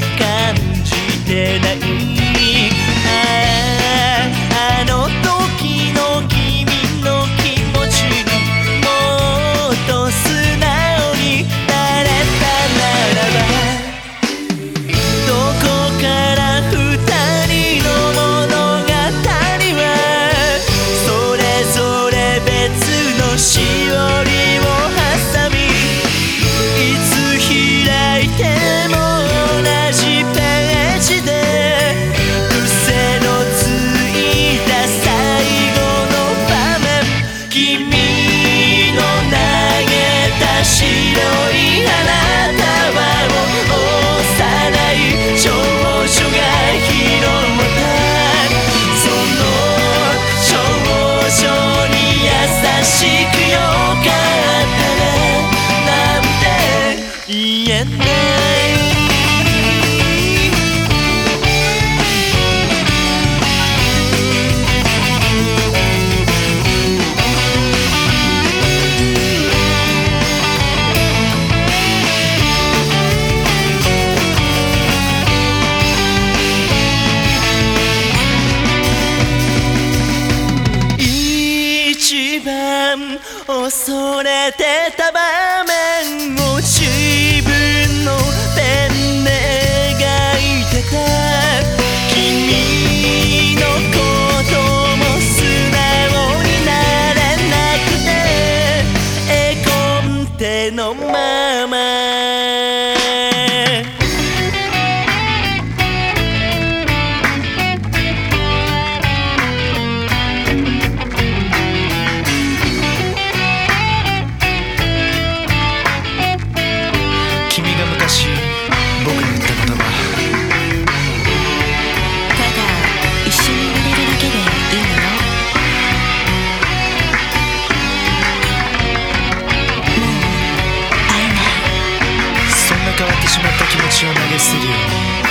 que 言えない恐れてた場面。no mama. 変わってしまった気持ちを投げ捨てるように。